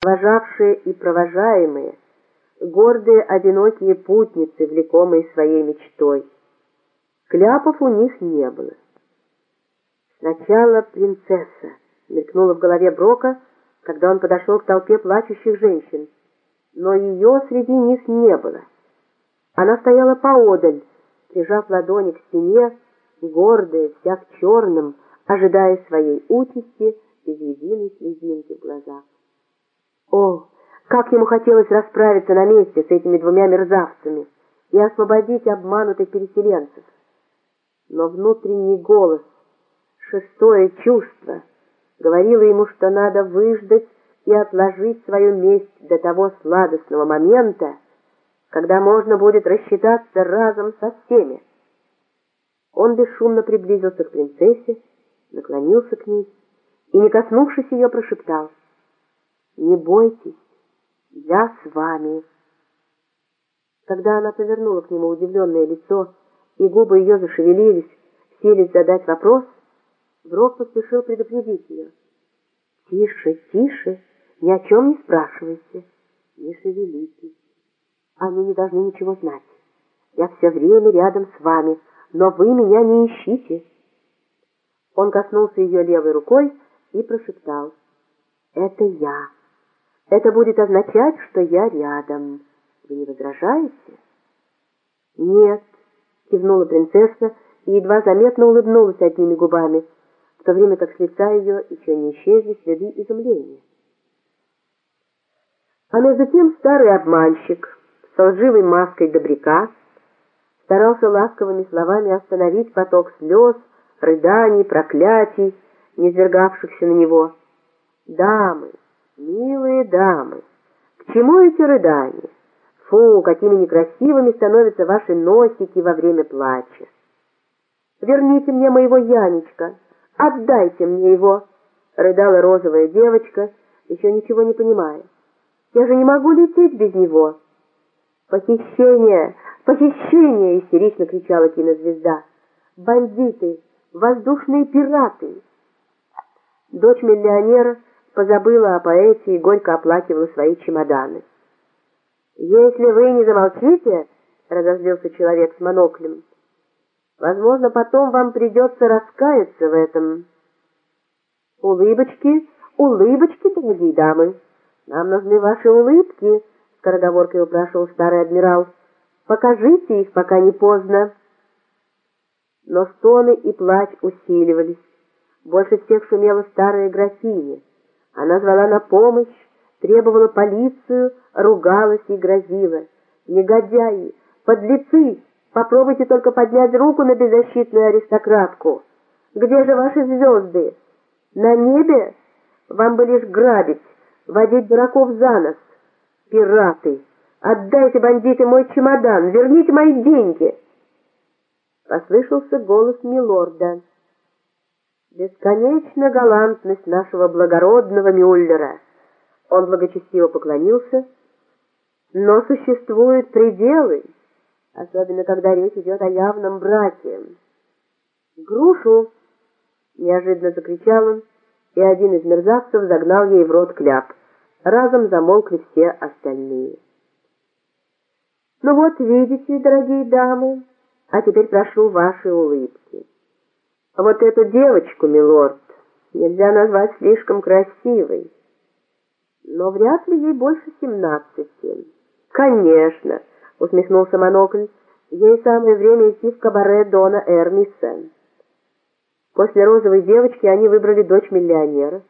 провожавшие и провожаемые, гордые одинокие путницы, влекомые своей мечтой. Кляпов у них не было. Сначала принцесса мелькнула в голове Брока, когда он подошел к толпе плачущих женщин, но ее среди них не было. Она стояла поодаль, прижав ладони к стене, гордая, вся в черном, ожидая своей участи без единой слезинки в глазах. О, как ему хотелось расправиться на месте с этими двумя мерзавцами и освободить обманутых переселенцев. Но внутренний голос, шестое чувство, говорило ему, что надо выждать и отложить свою месть до того сладостного момента, когда можно будет рассчитаться разом со всеми. Он бесшумно приблизился к принцессе, наклонился к ней и, не коснувшись ее, прошептал — не бойтесь, я с вами. Когда она повернула к нему удивленное лицо, и губы ее зашевелились, селись задать вопрос, Брок поспешил предупредить ее. «Тише, тише, ни о чем не спрашивайте, не шевелитесь. Они не должны ничего знать. Я все время рядом с вами, но вы меня не ищите». Он коснулся ее левой рукой и прошептал. «Это я». Это будет означать, что я рядом. Вы не возражаете? Нет, кивнула принцесса и едва заметно улыбнулась одними губами, в то время как с лица ее еще не исчезли следы изумления. А между тем старый обманщик с лживой маской добряка старался ласковыми словами остановить поток слез, рыданий, проклятий, низвергавшихся на него. Дамы, Милые дамы, к чему эти рыдания? Фу, какими некрасивыми становятся ваши носики во время плача. Верните мне моего Янечка, отдайте мне его, рыдала розовая девочка, еще ничего не понимая. Я же не могу лететь без него. Похищение, похищение, истерично кричала кинозвезда. Бандиты, воздушные пираты. Дочь миллионера позабыла о поэте и горько оплакивала свои чемоданы. «Если вы не замолчите, — разозлился человек с моноклем, — возможно, потом вам придется раскаяться в этом. Улыбочки, улыбочки, дорогие дамы, нам нужны ваши улыбки, — скороговоркой упрашивал старый адмирал. Покажите их, пока не поздно. Но стоны и плач усиливались. Больше всех шумела старая графиня. Она звала на помощь, требовала полицию, ругалась и грозила. «Негодяи! Подлецы! Попробуйте только поднять руку на беззащитную аристократку! Где же ваши звезды? На небе? Вам бы лишь грабить, водить дураков за нос! Пираты! Отдайте, бандиты, мой чемодан! Верните мои деньги!» Послышался голос милорда. Бесконечна галантность нашего благородного Мюллера. Он благочестиво поклонился. Но существуют пределы, особенно когда речь идет о явном браке. «Грушу!» — неожиданно закричал он, и один из мерзавцев загнал ей в рот кляп. Разом замолкли все остальные. «Ну вот, видите, дорогие дамы, а теперь прошу ваши улыбки». Вот эту девочку, милорд, нельзя назвать слишком красивой. Но вряд ли ей больше семнадцати. Конечно, усмехнулся Монокль, ей самое время идти в кабаре Дона Эрмиса. После розовой девочки они выбрали дочь миллионера.